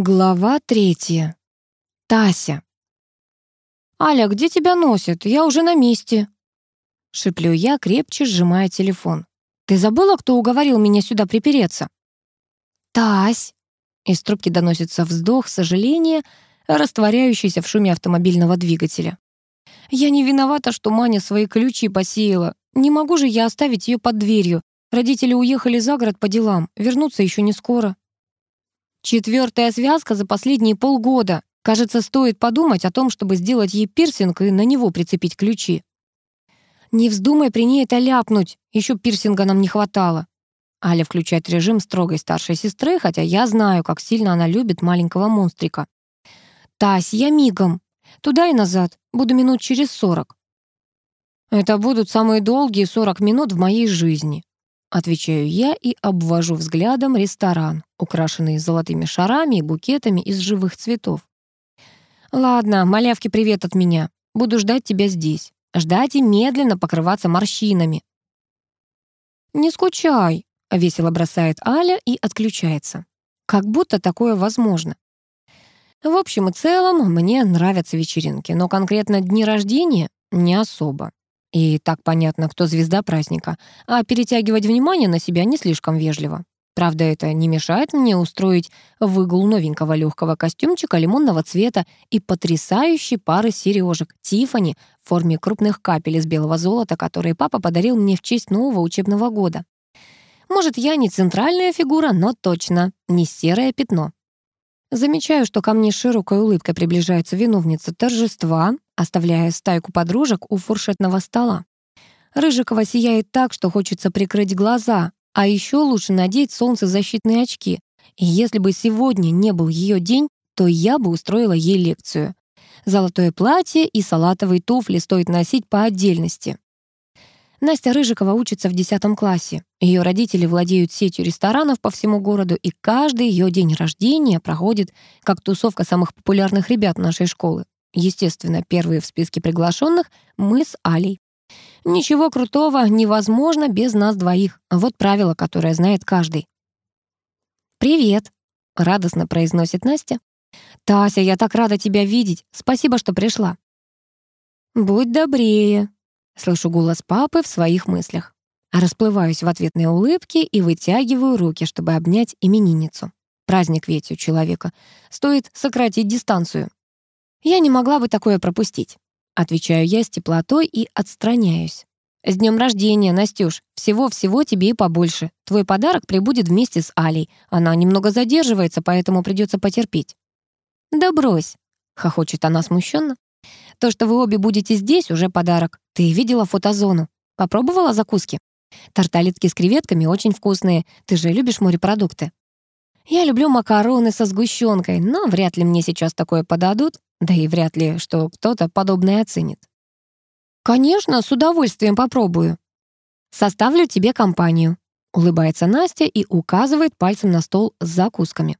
Глава третья. Тася. «Аля, где тебя носят? Я уже на месте». Шиплю я, крепче сжимая телефон. «Ты забыла, кто уговорил меня сюда припереться?» «Тась!» Из трубки доносится вздох сожаления, растворяющийся в шуме автомобильного двигателя. «Я не виновата, что Маня свои ключи посеяла. Не могу же я оставить ее под дверью. Родители уехали за город по делам, вернуться еще не скоро». Четвертая связка за последние полгода. Кажется, стоит подумать о том, чтобы сделать ей пирсинг и на него прицепить ключи. Не вздумай при ней это ляпнуть, еще пирсинга нам не хватало. Аля включает режим строгой старшей сестры, хотя я знаю, как сильно она любит маленького монстрика. «Тась, я мигом. Туда и назад. Буду минут через сорок». Это будут самые долгие сорок минут в моей жизни. Отвечаю я и обвожу взглядом ресторан, украшенный золотыми шарами и букетами из живых цветов. «Ладно, малявки, привет от меня. Буду ждать тебя здесь. Ждать и медленно покрываться морщинами». «Не скучай», — весело бросает Аля и отключается. Как будто такое возможно. В общем и целом, мне нравятся вечеринки, но конкретно дни рождения не особо. И так понятно, кто звезда праздника, а перетягивать внимание на себя не слишком вежливо. Правда, это не мешает мне устроить выгул новенького легкого костюмчика лимонного цвета и потрясающей пары сережек Тифани в форме крупных капель из белого золота, которые папа подарил мне в честь нового учебного года. Может, я не центральная фигура, но точно не серое пятно. Замечаю, что ко мне широкой улыбкой приближается виновница торжества, оставляя стайку подружек у фуршетного стола. Рыжикова сияет так, что хочется прикрыть глаза, а еще лучше надеть солнцезащитные очки. И если бы сегодня не был ее день, то я бы устроила ей лекцию. Золотое платье и салатовые туфли стоит носить по отдельности. Настя Рыжикова учится в 10 классе. Ее родители владеют сетью ресторанов по всему городу, и каждый ее день рождения проходит как тусовка самых популярных ребят нашей школы. Естественно, первые в списке приглашенных мы с Алей. Ничего крутого невозможно без нас двоих. Вот правило, которое знает каждый. «Привет», — радостно произносит Настя. «Тася, я так рада тебя видеть. Спасибо, что пришла». «Будь добрее», Слышу голос папы в своих мыслях. Расплываюсь в ответной улыбке и вытягиваю руки, чтобы обнять именинницу. Праздник ведь у человека. Стоит сократить дистанцию. Я не могла бы такое пропустить. Отвечаю я с теплотой и отстраняюсь. «С днем рождения, Настюш! Всего-всего тебе и побольше. Твой подарок прибудет вместе с Алей. Она немного задерживается, поэтому придется потерпеть». «Да брось!» — хохочет она смущенно. То, что вы обе будете здесь, уже подарок. Ты видела фотозону? Попробовала закуски? Тарталетки с креветками очень вкусные. Ты же любишь морепродукты. Я люблю макароны со сгущенкой, но вряд ли мне сейчас такое подадут, да и вряд ли, что кто-то подобное оценит. Конечно, с удовольствием попробую. Составлю тебе компанию. Улыбается Настя и указывает пальцем на стол с закусками.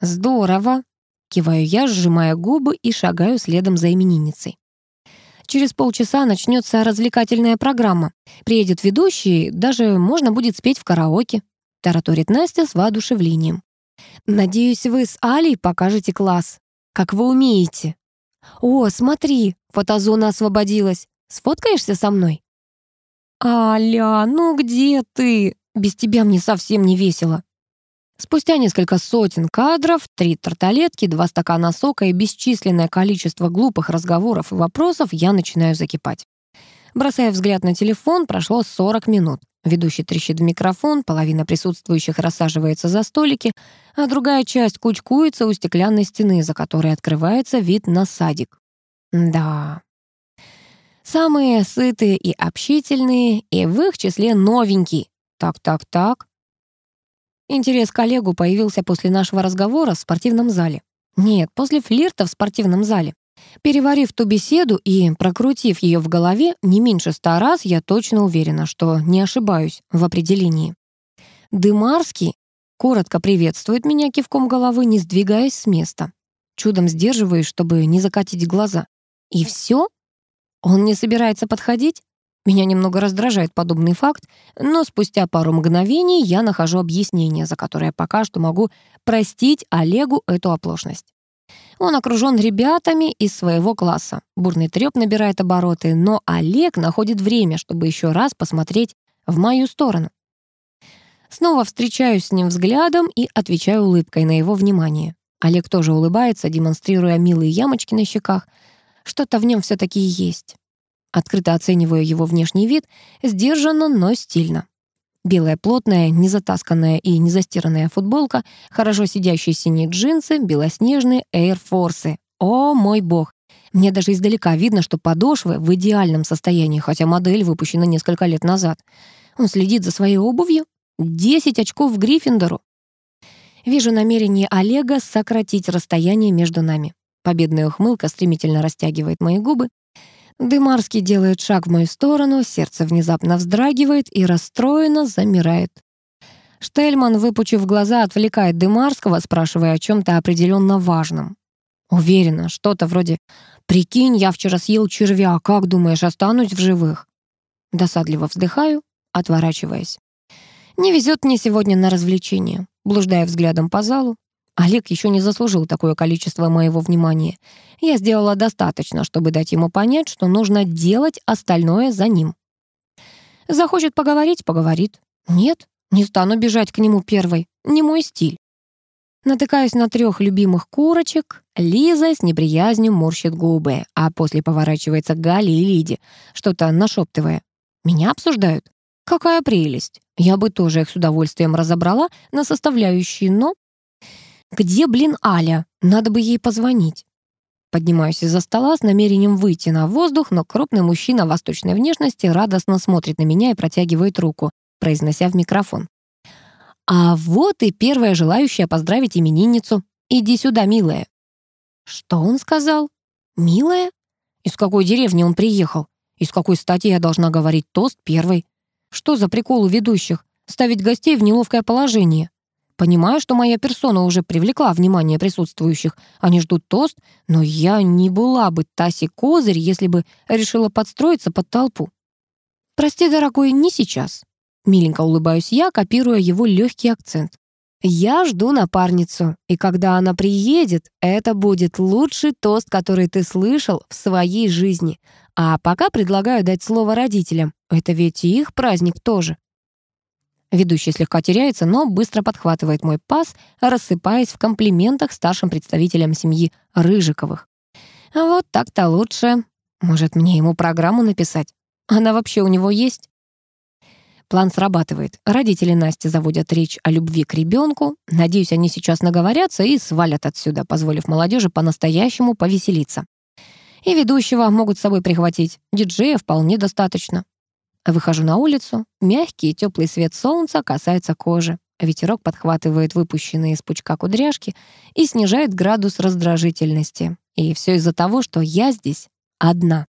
Здорово, Киваю я, сжимая губы и шагаю следом за именинницей. Через полчаса начнется развлекательная программа. Приедет ведущий, даже можно будет спеть в караоке. Тараторит Настя с воодушевлением. Надеюсь, вы с Алей покажете класс. Как вы умеете. О, смотри, фотозона освободилась. Сфоткаешься со мной? Аля, ну где ты? Без тебя мне совсем не весело. Спустя несколько сотен кадров, три тарталетки, два стакана сока и бесчисленное количество глупых разговоров и вопросов я начинаю закипать. Бросая взгляд на телефон, прошло 40 минут. Ведущий трещит в микрофон, половина присутствующих рассаживается за столики, а другая часть кучкуется у стеклянной стены, за которой открывается вид на садик. Да. Самые сытые и общительные, и в их числе новенький. Так-так-так. Интерес к коллегу появился после нашего разговора в спортивном зале. Нет, после флирта в спортивном зале. Переварив ту беседу и прокрутив ее в голове не меньше ста раз, я точно уверена, что не ошибаюсь в определении. Дымарский коротко приветствует меня кивком головы, не сдвигаясь с места. Чудом сдерживаюсь, чтобы не закатить глаза. И все? Он не собирается подходить? Меня немного раздражает подобный факт, но спустя пару мгновений я нахожу объяснение, за которое пока что могу простить Олегу эту оплошность. Он окружен ребятами из своего класса. Бурный треп набирает обороты, но Олег находит время, чтобы еще раз посмотреть в мою сторону. Снова встречаюсь с ним взглядом и отвечаю улыбкой на его внимание. Олег тоже улыбается, демонстрируя милые ямочки на щеках. Что-то в нем все таки есть. Открыто оцениваю его внешний вид, сдержанно, но стильно. Белая плотная, незатасканная и незастиранная футболка, хорошо сидящие синие джинсы, белоснежные Force. О, мой бог! Мне даже издалека видно, что подошвы в идеальном состоянии, хотя модель выпущена несколько лет назад. Он следит за своей обувью. 10 очков в Гриффиндору. Вижу намерение Олега сократить расстояние между нами. Победная ухмылка стремительно растягивает мои губы. Дымарский делает шаг в мою сторону, сердце внезапно вздрагивает и расстроенно замирает. Штельман, выпучив глаза, отвлекает Дымарского, спрашивая о чем-то определенно важном. Уверена, что-то вроде «Прикинь, я вчера съел червя, как думаешь, останусь в живых?» Досадливо вздыхаю, отворачиваясь. Не везет мне сегодня на развлечения. Блуждая взглядом по залу, Олег еще не заслужил такое количество моего внимания. Я сделала достаточно, чтобы дать ему понять, что нужно делать остальное за ним. Захочет поговорить — поговорит. Нет, не стану бежать к нему первой. Не мой стиль. Натыкаюсь на трех любимых курочек. Лиза с неприязнью морщит губы, а после поворачивается к Гале и Лиде, что-то нашептывая. Меня обсуждают? Какая прелесть. Я бы тоже их с удовольствием разобрала на составляющие, но где, блин, Аля? Надо бы ей позвонить. Поднимаюсь из-за стола с намерением выйти на воздух, но крупный мужчина восточной внешности радостно смотрит на меня и протягивает руку, произнося в микрофон. «А вот и первая желающая поздравить именинницу. Иди сюда, милая». «Что он сказал? Милая? Из какой деревни он приехал? Из какой стати я должна говорить тост первой? Что за прикол у ведущих? Ставить гостей в неловкое положение?» Понимаю, что моя персона уже привлекла внимание присутствующих. Они ждут тост, но я не была бы Таси Козырь, если бы решила подстроиться под толпу. «Прости, дорогой, не сейчас». Миленько улыбаюсь я, копируя его легкий акцент. «Я жду напарницу, и когда она приедет, это будет лучший тост, который ты слышал в своей жизни. А пока предлагаю дать слово родителям. Это ведь их праздник тоже». Ведущий слегка теряется, но быстро подхватывает мой пас, рассыпаясь в комплиментах старшим представителям семьи Рыжиковых. Вот так-то лучше. Может, мне ему программу написать? Она вообще у него есть? План срабатывает. Родители Насти заводят речь о любви к ребенку. Надеюсь, они сейчас наговорятся и свалят отсюда, позволив молодежи по-настоящему повеселиться. И ведущего могут с собой прихватить. Диджея вполне достаточно. Выхожу на улицу. Мягкий и теплый свет солнца касается кожи. Ветерок подхватывает выпущенные из пучка кудряшки и снижает градус раздражительности. И все из-за того, что я здесь одна.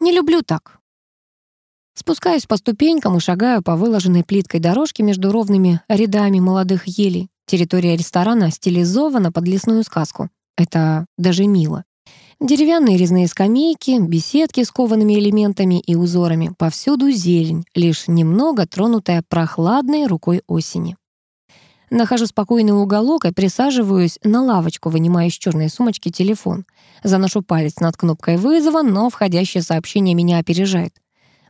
Не люблю так. Спускаюсь по ступенькам и шагаю по выложенной плиткой дорожке между ровными рядами молодых елей. Территория ресторана стилизована под лесную сказку. Это даже мило. Деревянные резные скамейки, беседки с коваными элементами и узорами, повсюду зелень, лишь немного тронутая прохладной рукой осени. Нахожу спокойный уголок и присаживаюсь на лавочку, вынимая из черной сумочки телефон. Заношу палец над кнопкой вызова, но входящее сообщение меня опережает.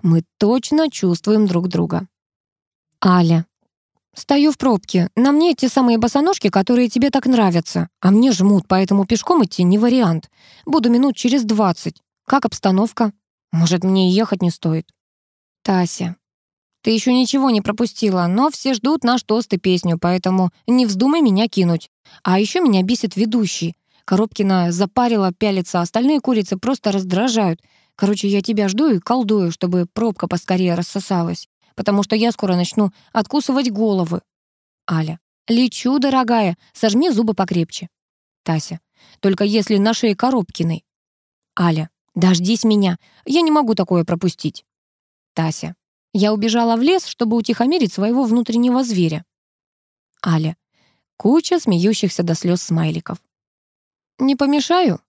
Мы точно чувствуем друг друга. Аля. Стою в пробке. На мне те самые босоножки, которые тебе так нравятся. А мне жмут, поэтому пешком идти не вариант. Буду минут через двадцать. Как обстановка? Может, мне ехать не стоит? Тася. Ты еще ничего не пропустила, но все ждут наш тост и песню, поэтому не вздумай меня кинуть. А еще меня бесит ведущий. Коробкина запарила пялиться, остальные курицы просто раздражают. Короче, я тебя жду и колдую, чтобы пробка поскорее рассосалась потому что я скоро начну откусывать головы. Аля. Лечу, дорогая, сожми зубы покрепче. Тася. Только если на шее Коробкиной. Аля. Дождись меня, я не могу такое пропустить. Тася. Я убежала в лес, чтобы утихомирить своего внутреннего зверя. Аля. Куча смеющихся до слез смайликов. «Не помешаю?»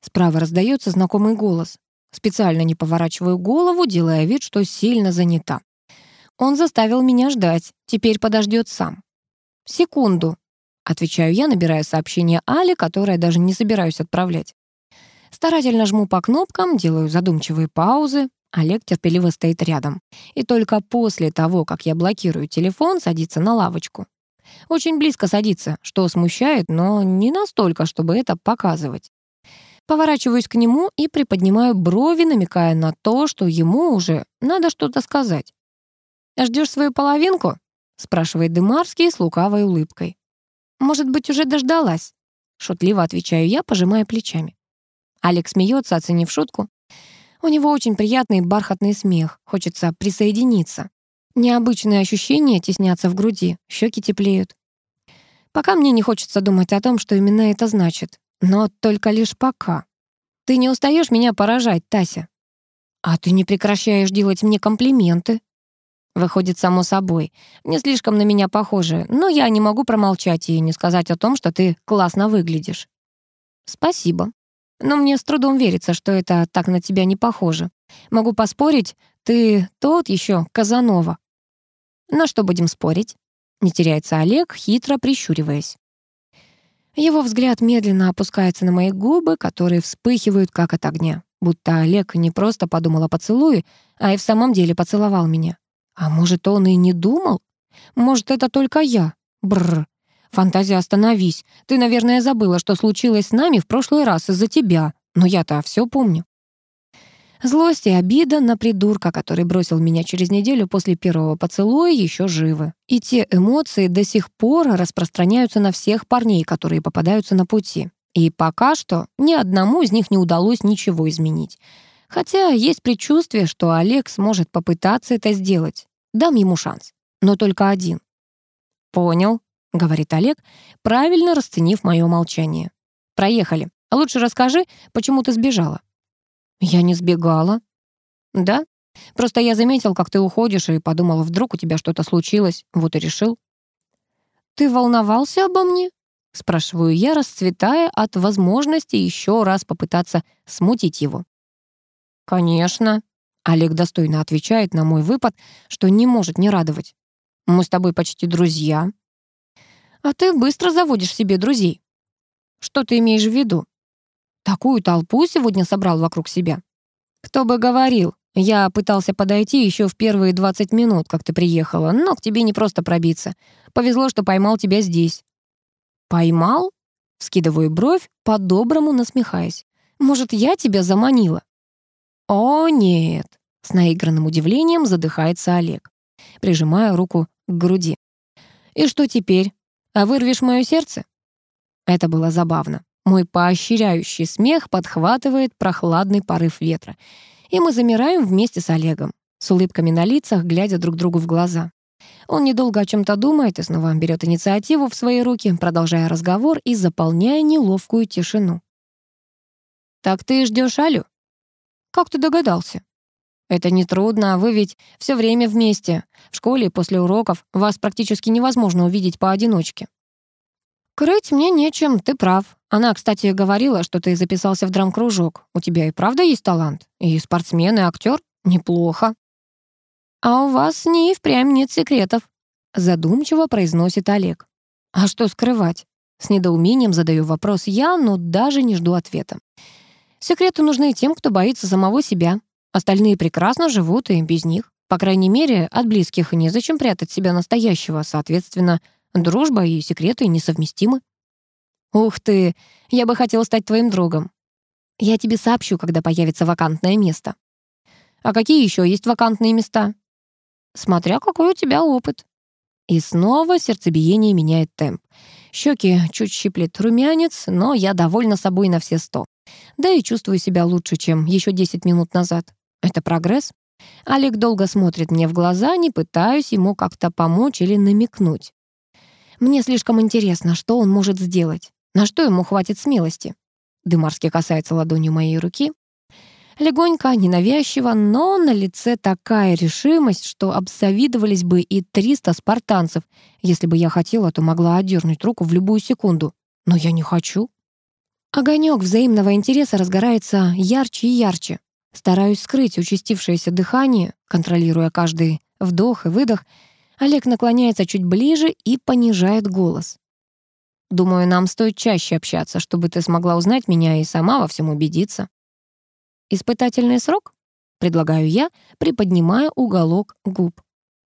Справа раздается знакомый голос. Специально не поворачиваю голову, делая вид, что сильно занята. Он заставил меня ждать, теперь подождет сам. «Секунду», — отвечаю я, набирая сообщение Али, которое даже не собираюсь отправлять. Старательно жму по кнопкам, делаю задумчивые паузы. Олег терпеливо стоит рядом. И только после того, как я блокирую телефон, садится на лавочку. Очень близко садится, что смущает, но не настолько, чтобы это показывать. Поворачиваюсь к нему и приподнимаю брови, намекая на то, что ему уже надо что-то сказать. «Ждешь свою половинку?» — спрашивает Дымарский с лукавой улыбкой. «Может быть, уже дождалась?» — шутливо отвечаю я, пожимая плечами. Алекс смеется, оценив шутку. У него очень приятный бархатный смех, хочется присоединиться. Необычные ощущения теснятся в груди, щеки теплеют. Пока мне не хочется думать о том, что именно это значит. Но только лишь пока. Ты не устаешь меня поражать, Тася. А ты не прекращаешь делать мне комплименты. Выходит, само собой. Не слишком на меня похоже, но я не могу промолчать и не сказать о том, что ты классно выглядишь. Спасибо. Но мне с трудом верится, что это так на тебя не похоже. Могу поспорить, ты тот еще Казанова. На что будем спорить? Не теряется Олег, хитро прищуриваясь. Его взгляд медленно опускается на мои губы, которые вспыхивают, как от огня. Будто Олег не просто подумал о поцелуе, а и в самом деле поцеловал меня. А может, он и не думал? Может, это только я? Бррр. Фантазия, остановись. Ты, наверное, забыла, что случилось с нами в прошлый раз из-за тебя. Но я-то все помню. Злость и обида на придурка, который бросил меня через неделю после первого поцелуя, еще живы. И те эмоции до сих пор распространяются на всех парней, которые попадаются на пути. И пока что ни одному из них не удалось ничего изменить. Хотя есть предчувствие, что Олег сможет попытаться это сделать. Дам ему шанс. Но только один. «Понял», — говорит Олег, правильно расценив мое молчание. «Проехали. Лучше расскажи, почему ты сбежала». «Я не сбегала». «Да? Просто я заметил, как ты уходишь, и подумал, вдруг у тебя что-то случилось, вот и решил». «Ты волновался обо мне?» — спрашиваю я, расцветая от возможности еще раз попытаться смутить его. «Конечно», — Олег достойно отвечает на мой выпад, что не может не радовать. «Мы с тобой почти друзья». «А ты быстро заводишь себе друзей». «Что ты имеешь в виду?» Такую толпу сегодня собрал вокруг себя. Кто бы говорил, я пытался подойти еще в первые 20 минут, как ты приехала, но к тебе не просто пробиться. Повезло, что поймал тебя здесь. Поймал? Скидываю бровь, по-доброму насмехаясь. Может, я тебя заманила? О, нет. С наигранным удивлением задыхается Олег. Прижимая руку к груди. И что теперь? А вырвешь мое сердце? Это было забавно. Мой поощряющий смех подхватывает прохладный порыв ветра. И мы замираем вместе с Олегом, с улыбками на лицах, глядя друг другу в глаза. Он недолго о чем-то думает и снова берет инициативу в свои руки, продолжая разговор и заполняя неловкую тишину. «Так ты ждешь Алю?» «Как ты догадался?» «Это нетрудно, вы ведь все время вместе. В школе после уроков вас практически невозможно увидеть поодиночке». «Крыть мне нечем, ты прав. Она, кстати, говорила, что ты записался в драм-кружок. У тебя и правда есть талант? И спортсмен, и актер? Неплохо». «А у вас с ней впрямь нет секретов», — задумчиво произносит Олег. «А что скрывать?» С недоумением задаю вопрос я, но даже не жду ответа. Секреты нужны тем, кто боится самого себя. Остальные прекрасно живут и без них. По крайней мере, от близких незачем прятать себя настоящего, соответственно, Дружба и секреты несовместимы. Ух ты, я бы хотел стать твоим другом. Я тебе сообщу, когда появится вакантное место. А какие еще есть вакантные места? Смотря какой у тебя опыт. И снова сердцебиение меняет темп. Щеки чуть щиплет румянец, но я довольна собой на все сто. Да и чувствую себя лучше, чем еще 10 минут назад. Это прогресс. Олег долго смотрит мне в глаза, не пытаюсь ему как-то помочь или намекнуть. Мне слишком интересно, что он может сделать. На что ему хватит смелости? Дымарский касается ладонью моей руки. Легонько, ненавязчиво, но на лице такая решимость, что обзавидовались бы и 300 спартанцев. Если бы я хотела, то могла отдернуть руку в любую секунду. Но я не хочу. Огонек взаимного интереса разгорается ярче и ярче. Стараюсь скрыть участившееся дыхание, контролируя каждый вдох и выдох. Олег наклоняется чуть ближе и понижает голос. «Думаю, нам стоит чаще общаться, чтобы ты смогла узнать меня и сама во всем убедиться». «Испытательный срок?» — предлагаю я, приподнимая уголок губ.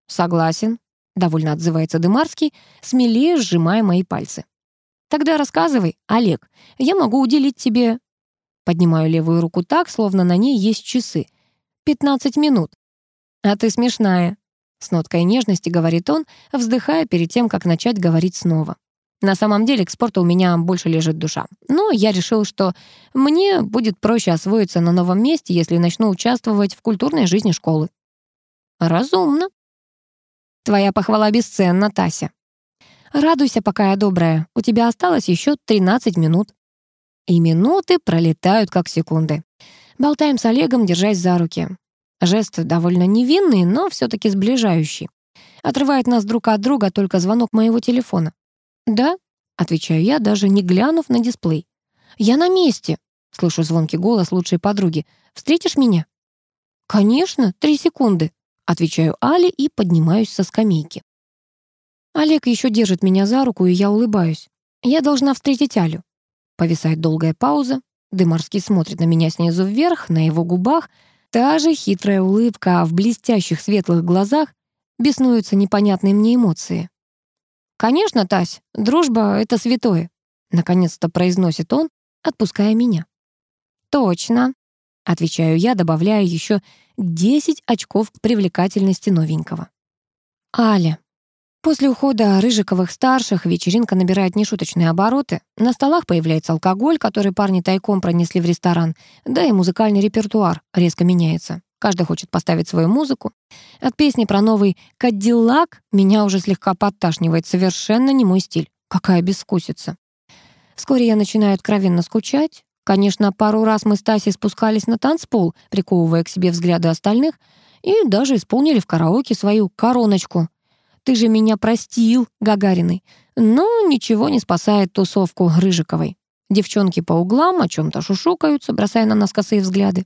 «Согласен», — довольно отзывается Дымарский, смелее сжимая мои пальцы. «Тогда рассказывай, Олег, я могу уделить тебе...» Поднимаю левую руку так, словно на ней есть часы. «Пятнадцать минут». «А ты смешная», — с ноткой нежности говорит он, вздыхая перед тем, как начать говорить снова. На самом деле к спорту у меня больше лежит душа. Но я решил, что мне будет проще освоиться на новом месте, если начну участвовать в культурной жизни школы. Разумно. Твоя похвала бесценна, Тася. Радуйся, пока я добрая. У тебя осталось еще 13 минут. И минуты пролетают как секунды. Болтаем с Олегом, держась за руки. Жест довольно невинный, но все таки сближающий. Отрывает нас друг от друга только звонок моего телефона. «Да», — отвечаю я, даже не глянув на дисплей. «Я на месте», — слышу звонкий голос лучшей подруги. «Встретишь меня?» «Конечно, три секунды», Отвечаю Але и поднимаюсь со скамейки. Олег еще держит меня за руку, и я улыбаюсь. Я должна встретить Алю. Повисает долгая пауза. Дымарский смотрит на меня снизу вверх, на его губах та же хитрая улыбка, а в блестящих светлых глазах беснуются непонятные мне эмоции. «Конечно, Тась, дружба — это святое», — наконец-то произносит он, отпуская меня. «Точно», — отвечаю я, добавляя еще 10 очков к привлекательности новенького. Аля. После ухода Рыжиковых-старших вечеринка набирает нешуточные обороты. На столах появляется алкоголь, который парни тайком пронесли в ресторан, да и музыкальный репертуар резко меняется. Каждый хочет поставить свою музыку. От песни про новый «Кадиллак» меня уже слегка подташнивает. Совершенно не мой стиль. Какая бескусица. Вскоре я начинаю откровенно скучать. Конечно, пару раз мы с Тасей спускались на танцпол, приковывая к себе взгляды остальных, и даже исполнили в караоке свою короночку. «Ты же меня простил, Гагариной». Но ничего не спасает тусовку Рыжиковой. Девчонки по углам о чем то шушукаются, бросая на нас косые взгляды.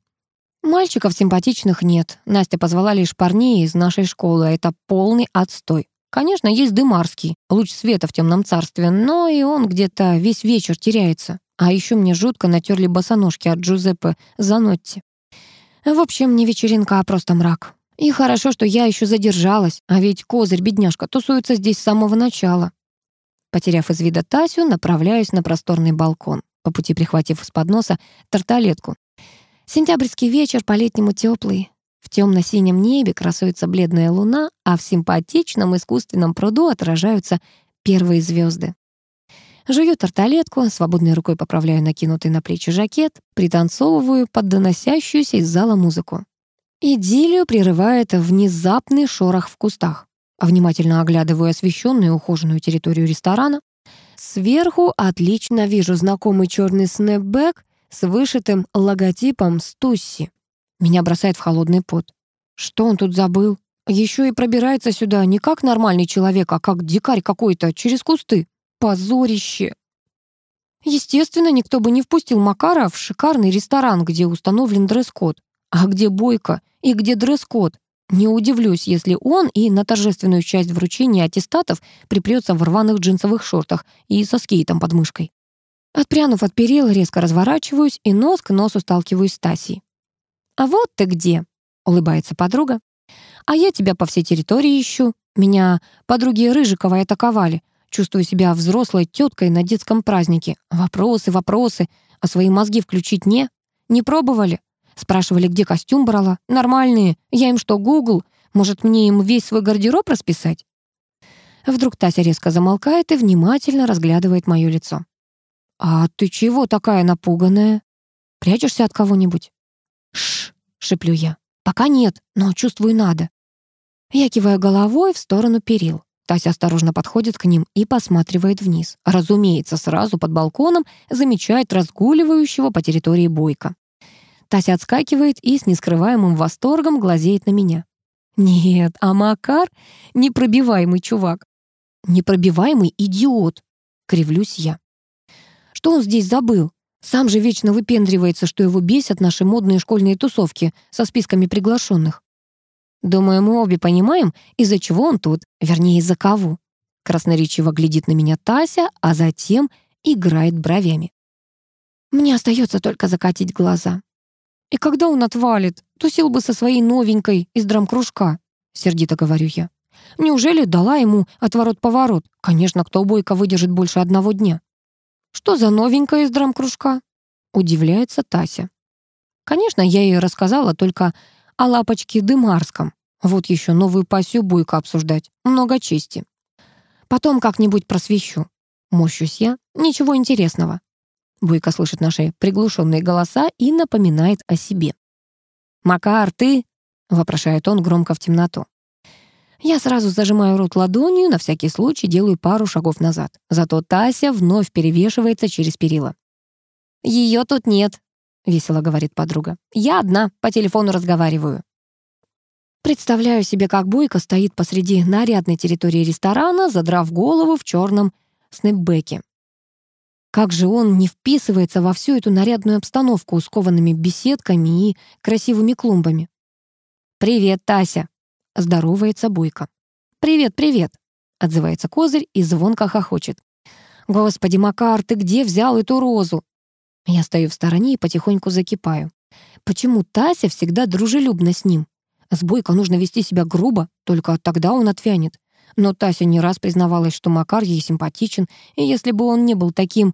Мальчиков симпатичных нет. Настя позвала лишь парней из нашей школы, а это полный отстой. Конечно, есть Дымарский, луч света в темном царстве, но и он где-то весь вечер теряется. А еще мне жутко натерли босоножки от Джузеппе Занотти. В общем, не вечеринка, а просто мрак. И хорошо, что я еще задержалась, а ведь козырь, бедняжка, тусуется здесь с самого начала. Потеряв из вида Тасю, направляюсь на просторный балкон, по пути прихватив из подноса тарталетку. Сентябрьский вечер по-летнему теплый. В темно-синем небе красуется бледная луна, а в симпатичном искусственном пруду отражаются первые звезды. Жую тарталетку, свободной рукой поправляю накинутый на плечи жакет, пританцовываю под доносящуюся из зала музыку. Идиллию прерывает внезапный шорох в кустах. Внимательно оглядываю освещенную и ухоженную территорию ресторана. Сверху отлично вижу знакомый черный снэпбэк с вышитым логотипом Стусси. Меня бросает в холодный пот. Что он тут забыл? Еще и пробирается сюда не как нормальный человек, а как дикарь какой-то через кусты. Позорище! Естественно, никто бы не впустил Макара в шикарный ресторан, где установлен дресс-код. А где Бойко и где дресс-код? Не удивлюсь, если он и на торжественную часть вручения аттестатов припрется в рваных джинсовых шортах и со скейтом под мышкой. Отпрянув от перил, резко разворачиваюсь и нос к носу сталкиваюсь с Тасей. «А вот ты где!» — улыбается подруга. «А я тебя по всей территории ищу. Меня подруги Рыжиковой атаковали. Чувствую себя взрослой теткой на детском празднике. Вопросы, вопросы. А свои мозги включить не? Не пробовали? Спрашивали, где костюм брала. Нормальные. Я им что, Гугл? Может, мне им весь свой гардероб расписать? Вдруг Тася резко замолкает и внимательно разглядывает мое лицо. «А ты чего такая напуганная? Прячешься от кого-нибудь?» «Шш!» — шеплю я. «Пока нет, но чувствую надо». Я киваю головой в сторону перил. Тася осторожно подходит к ним и посматривает вниз. Разумеется, сразу под балконом замечает разгуливающего по территории бойка. Тася отскакивает и с нескрываемым восторгом глазеет на меня. Нет, а Макар — непробиваемый чувак. Непробиваемый идиот, кривлюсь я. Что он здесь забыл? Сам же вечно выпендривается, что его бесят наши модные школьные тусовки со списками приглашенных. Думаю, мы обе понимаем, из-за чего он тут, вернее, из-за кого. Красноречиво глядит на меня Тася, а затем играет бровями. Мне остается только закатить глаза. И когда он отвалит, тусил бы со своей новенькой из драмкружка, сердито говорю я. Неужели дала ему отворот-поворот? Конечно, кто бойко выдержит больше одного дня. Что за новенькая из драмкружка? Удивляется Тася. Конечно, я ей рассказала только о лапочке Дымарском. Вот еще новую пассию Бойко обсуждать. Много чести. Потом как-нибудь просвещу. Морщусь я. Ничего интересного. Бойко слышит наши приглушенные голоса и напоминает о себе. «Макар, ты?» — вопрошает он громко в темноту. Я сразу зажимаю рот ладонью, на всякий случай делаю пару шагов назад. Зато Тася вновь перевешивается через перила. «Ее тут нет», — весело говорит подруга. «Я одна, по телефону разговариваю». Представляю себе, как Бойко стоит посреди нарядной территории ресторана, задрав голову в черном снэпбеке. Как же он не вписывается во всю эту нарядную обстановку с коваными беседками и красивыми клумбами. «Привет, Тася!» Здоровается Бойко. «Привет, привет!» — отзывается Козырь и звонко хохочет. «Господи, Макар, ты где взял эту розу?» Я стою в стороне и потихоньку закипаю. Почему Тася всегда дружелюбна с ним? С Бойко нужно вести себя грубо, только тогда он отвянет. Но Тася не раз признавалась, что Макар ей симпатичен, и если бы он не был таким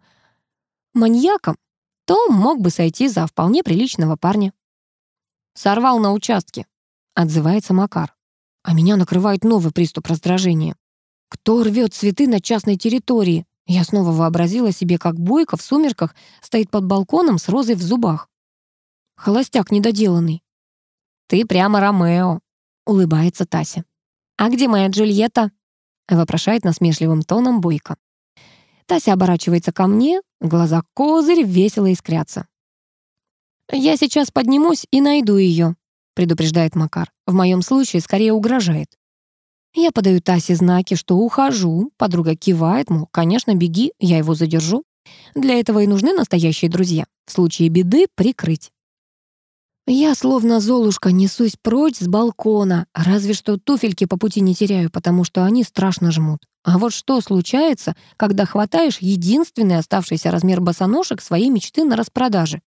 маньяком, то мог бы сойти за вполне приличного парня. «Сорвал на участке», — отзывается Макар. А меня накрывает новый приступ раздражения. Кто рвет цветы на частной территории? Я снова вообразила себе, как Бойко в сумерках стоит под балконом с розой в зубах. Холостяк недоделанный. «Ты прямо Ромео», — улыбается Тася. «А где моя Джульетта?» — вопрошает насмешливым тоном Бойко. Тася оборачивается ко мне, глаза козырь весело искрятся. «Я сейчас поднимусь и найду ее», предупреждает Макар. В моем случае скорее угрожает. Я подаю Тасе знаки, что ухожу. Подруга кивает, мол, конечно, беги, я его задержу. Для этого и нужны настоящие друзья. В случае беды прикрыть. Я, словно золушка, несусь прочь с балкона, разве что туфельки по пути не теряю, потому что они страшно жмут. А вот что случается, когда хватаешь единственный оставшийся размер босоножек своей мечты на распродаже?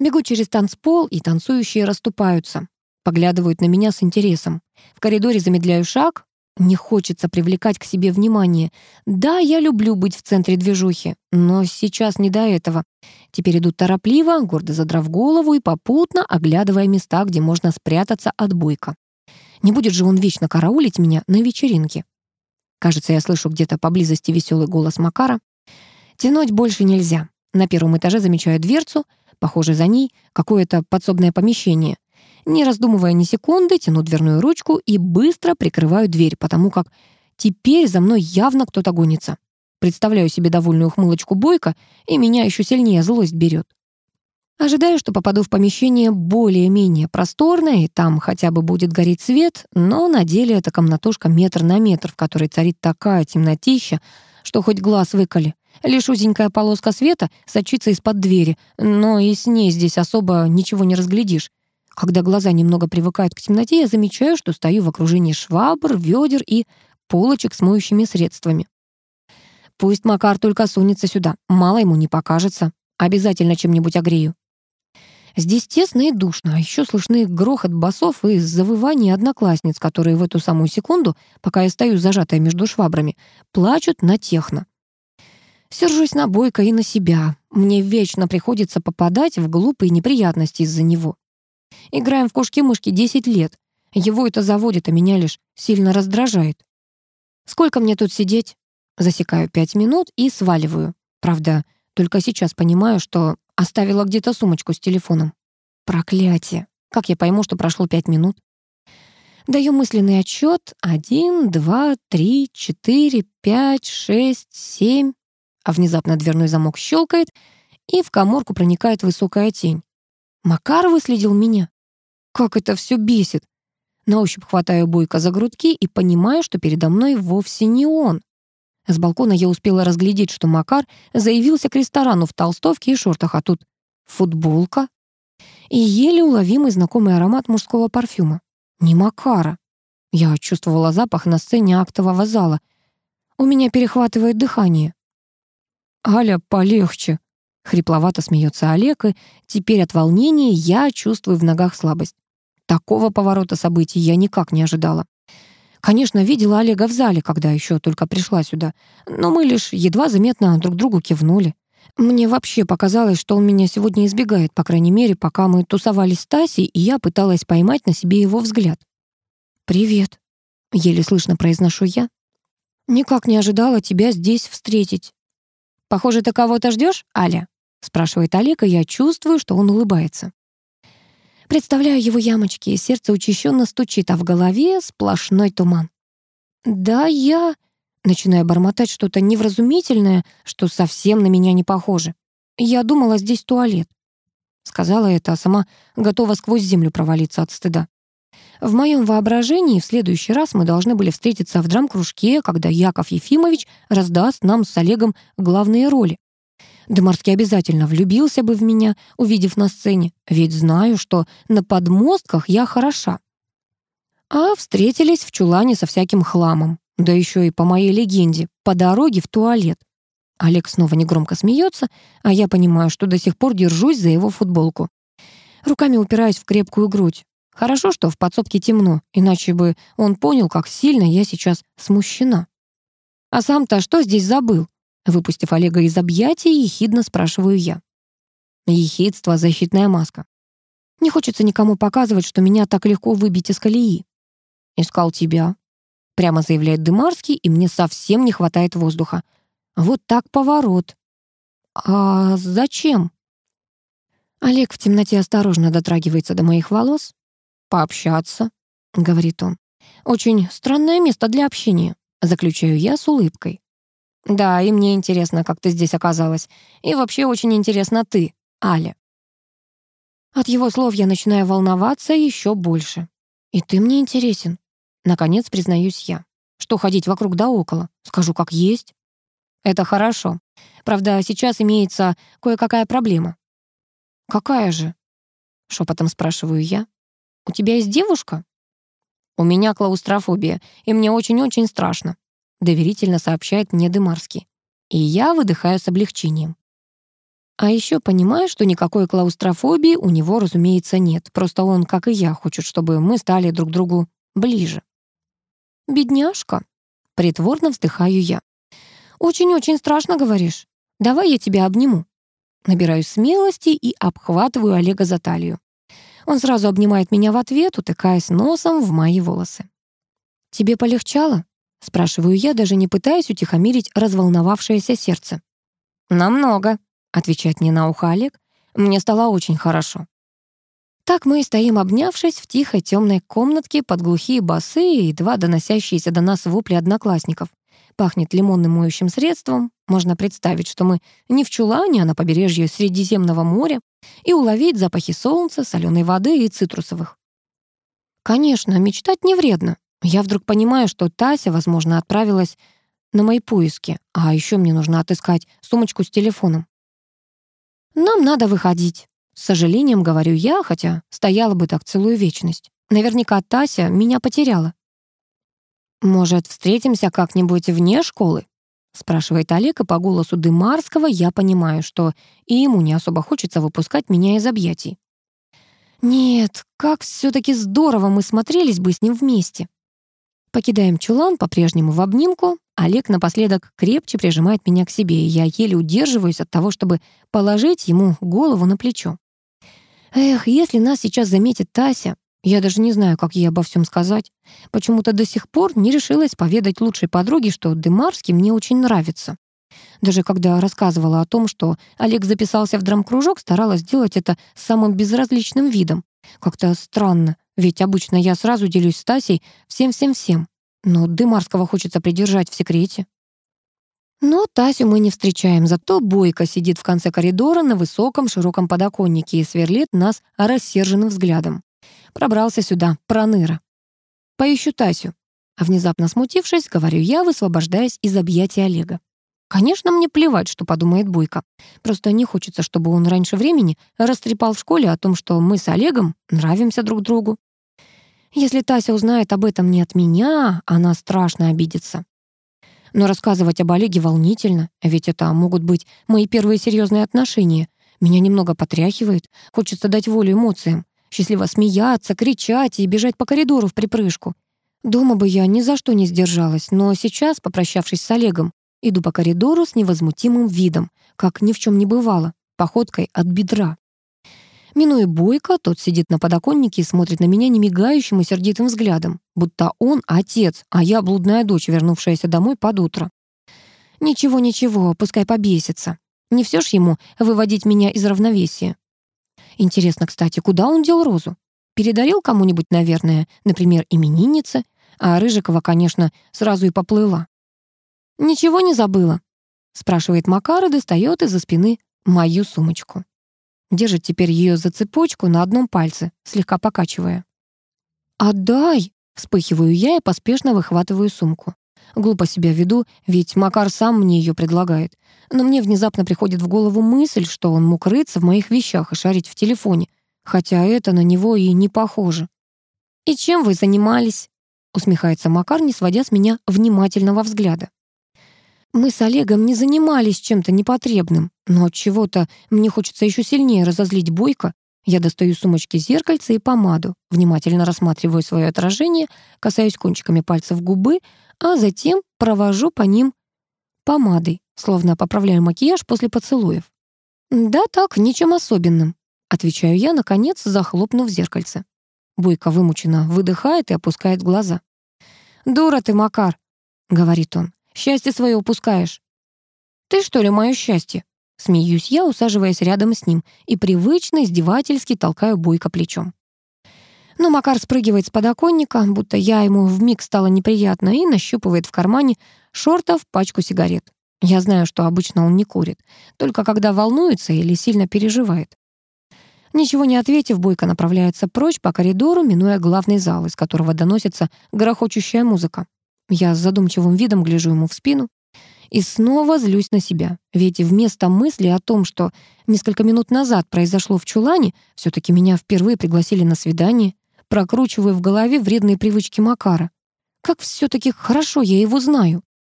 Бегу через танцпол, и танцующие расступаются. Поглядывают на меня с интересом. В коридоре замедляю шаг. Не хочется привлекать к себе внимание. Да, я люблю быть в центре движухи, но сейчас не до этого. Теперь идут торопливо, гордо задрав голову и попутно оглядывая места, где можно спрятаться от бойка. Не будет же он вечно караулить меня на вечеринке. Кажется, я слышу где-то поблизости веселый голос Макара. Тянуть больше нельзя. На первом этаже замечаю дверцу — Похоже, за ней какое-то подсобное помещение. Не раздумывая ни секунды, тяну дверную ручку и быстро прикрываю дверь, потому как теперь за мной явно кто-то гонится. Представляю себе довольную ухмылочку Бойко, и меня еще сильнее злость берет. Ожидаю, что попаду в помещение более-менее просторное, и там хотя бы будет гореть свет, но на деле это комнатушка метр на метр, в которой царит такая темнотища, что хоть глаз выколи. Лишь узенькая полоска света сочится из-под двери, но и с ней здесь особо ничего не разглядишь. Когда глаза немного привыкают к темноте, я замечаю, что стою в окружении швабр, ведер и полочек с моющими средствами. Пусть Макар только сунется сюда, мало ему не покажется. Обязательно чем-нибудь огрею. Здесь тесно и душно, а еще слышны грохот басов и завывания одноклассниц, которые в эту самую секунду, пока я стою зажатая между швабрами, плачут на техно. Сержусь на Бойко и на себя. Мне вечно приходится попадать в глупые неприятности из-за него. Играем в кошки-мышки 10 лет. Его это заводит, а меня лишь сильно раздражает. Сколько мне тут сидеть? Засекаю пять минут и сваливаю. Правда, только сейчас понимаю, что оставила где-то сумочку с телефоном. Проклятие. Как я пойму, что прошло пять минут? Даю мысленный отчет. Один, два, три, четыре, пять, шесть, семь а внезапно дверной замок щелкает, и в коморку проникает высокая тень. Макар выследил меня. Как это все бесит. На ощупь хватаю Бойко за грудки и понимаю, что передо мной вовсе не он. С балкона я успела разглядеть, что Макар заявился к ресторану в толстовке и шортах, а тут футболка и еле уловимый знакомый аромат мужского парфюма. Не Макара. Я чувствовала запах на сцене актового зала. У меня перехватывает дыхание. «Аля, полегче!» Хрипловато смеется Олег, и теперь от волнения я чувствую в ногах слабость. Такого поворота событий я никак не ожидала. Конечно, видела Олега в зале, когда еще только пришла сюда, но мы лишь едва заметно друг другу кивнули. Мне вообще показалось, что он меня сегодня избегает, по крайней мере, пока мы тусовались с Тасей, и я пыталась поймать на себе его взгляд. «Привет», — еле слышно произношу я. «Никак не ожидала тебя здесь встретить». «Похоже, ты кого-то ждешь, Аля?» — спрашивает Олег, и я чувствую, что он улыбается. Представляю его ямочки, сердце учащенно стучит, а в голове сплошной туман. «Да, я...» Начинаю бормотать что-то невразумительное, что совсем на меня не похоже. «Я думала, здесь туалет». Сказала это, а сама готова сквозь землю провалиться от стыда. В моем воображении в следующий раз мы должны были встретиться в драм-кружке, когда Яков Ефимович раздаст нам с Олегом главные роли. Дымарский обязательно влюбился бы в меня, увидев на сцене, ведь знаю, что на подмостках я хороша. А встретились в чулане со всяким хламом, да еще и по моей легенде, по дороге в туалет. Олег снова негромко смеется, а я понимаю, что до сих пор держусь за его футболку. Руками упираюсь в крепкую грудь. Хорошо, что в подсобке темно, иначе бы он понял, как сильно я сейчас смущена. А сам-то что здесь забыл? Выпустив Олега из объятий, ехидно спрашиваю я. Ехидство — защитная маска. Не хочется никому показывать, что меня так легко выбить из колеи. «Искал тебя», — прямо заявляет Дымарский, и мне совсем не хватает воздуха. Вот так поворот. «А зачем?» Олег в темноте осторожно дотрагивается до моих волос. «Пообщаться», — говорит он. «Очень странное место для общения», — заключаю я с улыбкой. Да, и мне интересно, как ты здесь оказалась. И вообще очень интересно ты, Аля. От его слов я начинаю волноваться еще больше. И ты мне интересен. Наконец признаюсь я. Что ходить вокруг да около? Скажу, как есть. Это хорошо. Правда, сейчас имеется кое-какая проблема. Какая же? Шепотом спрашиваю я. У тебя есть девушка? У меня клаустрофобия, и мне очень-очень страшно доверительно сообщает мне Дымарский. И я выдыхаю с облегчением. А еще понимаю, что никакой клаустрофобии у него, разумеется, нет. Просто он, как и я, хочет, чтобы мы стали друг другу ближе. «Бедняжка», — притворно вздыхаю я. «Очень-очень страшно, говоришь? Давай я тебя обниму». Набираю смелости и обхватываю Олега за талию. Он сразу обнимает меня в ответ, утыкаясь носом в мои волосы. «Тебе полегчало?» Спрашиваю я, даже не пытаясь утихомирить разволновавшееся сердце. «Намного», — отвечает мне на ухо Олег. «Мне стало очень хорошо». Так мы и стоим, обнявшись в тихой темной комнатке под глухие басы и два доносящиеся до нас вопли одноклассников. Пахнет лимонным моющим средством. Можно представить, что мы не в чулане, а на побережье Средиземного моря, и уловить запахи солнца, соленой воды и цитрусовых. Конечно, мечтать не вредно. Я вдруг понимаю, что Тася, возможно, отправилась на мои поиски, а еще мне нужно отыскать сумочку с телефоном. «Нам надо выходить», — с сожалением говорю я, хотя стояла бы так целую вечность. Наверняка Тася меня потеряла. «Может, встретимся как-нибудь вне школы?» — спрашивает Олег, и по голосу Дымарского я понимаю, что и ему не особо хочется выпускать меня из объятий. Нет, как все таки здорово мы смотрелись бы с ним вместе. Покидаем чулан по-прежнему в обнимку. Олег напоследок крепче прижимает меня к себе, и я еле удерживаюсь от того, чтобы положить ему голову на плечо. Эх, если нас сейчас заметит Тася, я даже не знаю, как ей обо всем сказать. Почему-то до сих пор не решилась поведать лучшей подруге, что Дымарский мне очень нравится. Даже когда рассказывала о том, что Олег записался в драм-кружок, старалась сделать это самым безразличным видом. Как-то странно, ведь обычно я сразу делюсь с Тасей всем-всем-всем. Но Дымарского хочется придержать в секрете. Но Тасю мы не встречаем, зато Бойко сидит в конце коридора на высоком широком подоконнике и сверлит нас рассерженным взглядом. Пробрался сюда, проныра. «Поищу Тасю», — Внезапно смутившись, говорю я, высвобождаясь из объятий Олега. Конечно, мне плевать, что подумает Бойко. Просто не хочется, чтобы он раньше времени растрепал в школе о том, что мы с Олегом нравимся друг другу. Если Тася узнает об этом не от меня, она страшно обидится. Но рассказывать об Олеге волнительно, ведь это могут быть мои первые серьезные отношения. Меня немного потряхивает, хочется дать волю эмоциям, счастливо смеяться, кричать и бежать по коридору в припрыжку. Дома бы я ни за что не сдержалась, но сейчас, попрощавшись с Олегом, Иду по коридору с невозмутимым видом, как ни в чем не бывало, походкой от бедра. Минуя Бойко, тот сидит на подоконнике и смотрит на меня немигающим и сердитым взглядом, будто он отец, а я блудная дочь, вернувшаяся домой под утро. Ничего-ничего, пускай побесится. Не все ж ему выводить меня из равновесия. Интересно, кстати, куда он дел Розу? Передарил кому-нибудь, наверное, например, имениннице, а Рыжикова, конечно, сразу и поплыла. «Ничего не забыла?» — спрашивает Макар и достает из-за спины мою сумочку. Держит теперь ее за цепочку на одном пальце, слегка покачивая. «Отдай!» — вспыхиваю я и поспешно выхватываю сумку. Глупо себя веду, ведь Макар сам мне ее предлагает. Но мне внезапно приходит в голову мысль, что он мог рыться в моих вещах и шарить в телефоне, хотя это на него и не похоже. «И чем вы занимались?» — усмехается Макар, не сводя с меня внимательного взгляда. Мы с Олегом не занимались чем-то непотребным, но от чего-то мне хочется еще сильнее разозлить Бойко. Я достаю сумочки зеркальце и помаду, внимательно рассматриваю свое отражение, касаюсь кончиками пальцев губы, а затем провожу по ним помадой, словно поправляю макияж после поцелуев. «Да так, ничем особенным», — отвечаю я, наконец, захлопнув зеркальце. Бойко вымученно выдыхает и опускает глаза. «Дура ты, Макар», — говорит он. Счастье свое упускаешь». «Ты что ли мое счастье?» Смеюсь я, усаживаясь рядом с ним, и привычно издевательски толкаю Бойко плечом. Но Макар спрыгивает с подоконника, будто я ему вмиг стало неприятно, и нащупывает в кармане шортов пачку сигарет. Я знаю, что обычно он не курит, только когда волнуется или сильно переживает. Ничего не ответив, Бойко направляется прочь по коридору, минуя главный зал, из которого доносится грохочущая музыка. Я с задумчивым видом гляжу ему в спину и снова злюсь на себя. Ведь вместо мысли о том, что несколько минут назад произошло в чулане, все таки меня впервые пригласили на свидание, прокручиваю в голове вредные привычки Макара. Как все таки хорошо я его знаю.